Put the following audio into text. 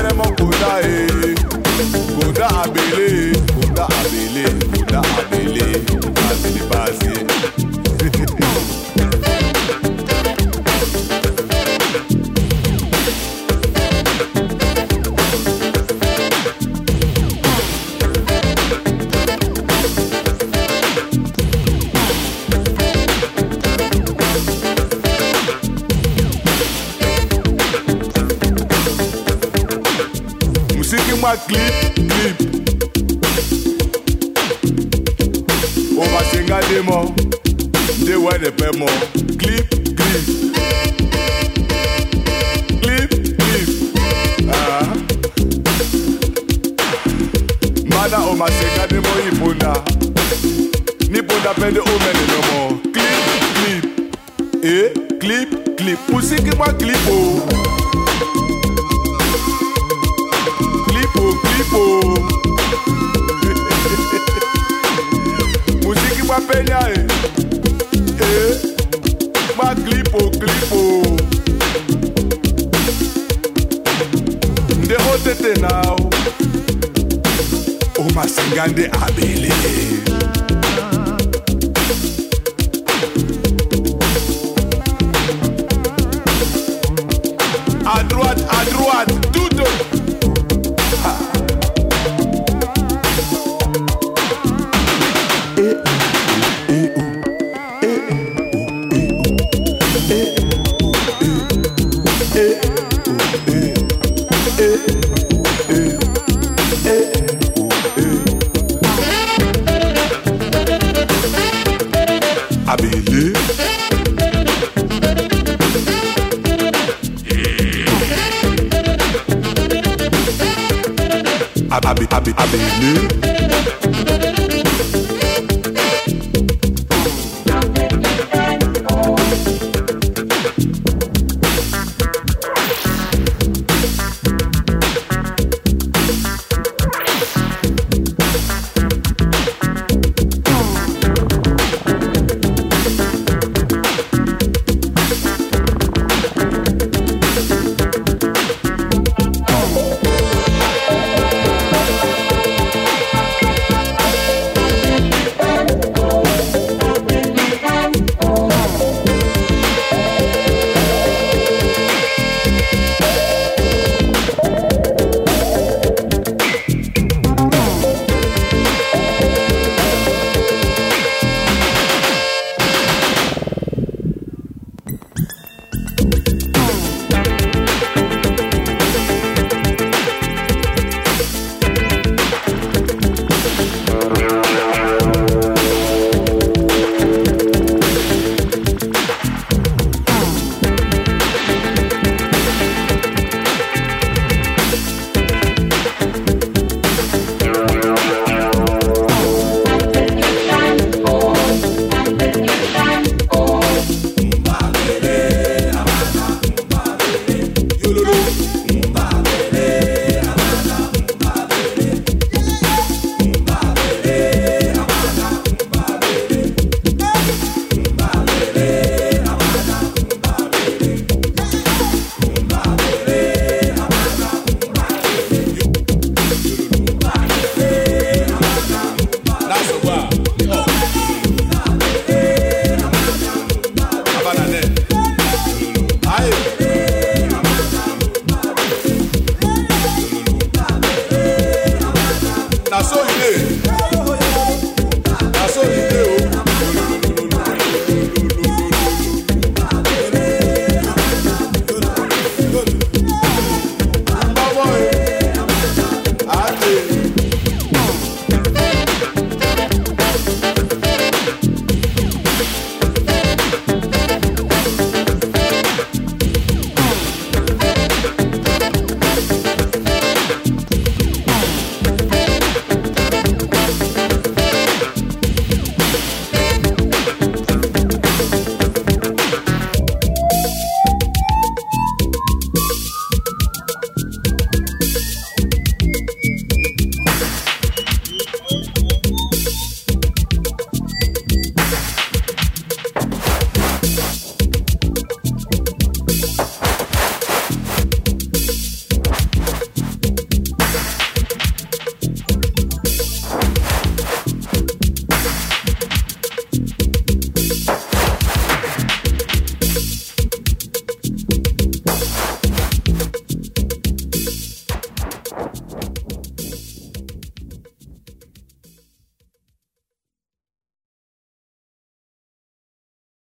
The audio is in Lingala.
abẹ́rẹ́ mọ́ kò dá e kò dá abẹ́lé kò dá over clip clip obasenga de mo nde wede pe mo clip clip clip clip ah. mana omasenga de mo ipunda nipunda pe nde omene no mo clip clip e eh? clip clip pusiki mwa clip o oh. lipo muziki bwa penya e eh. e eh, bwa klipo klipo ndeko tete nao omasinga nde abele Avenue do do do.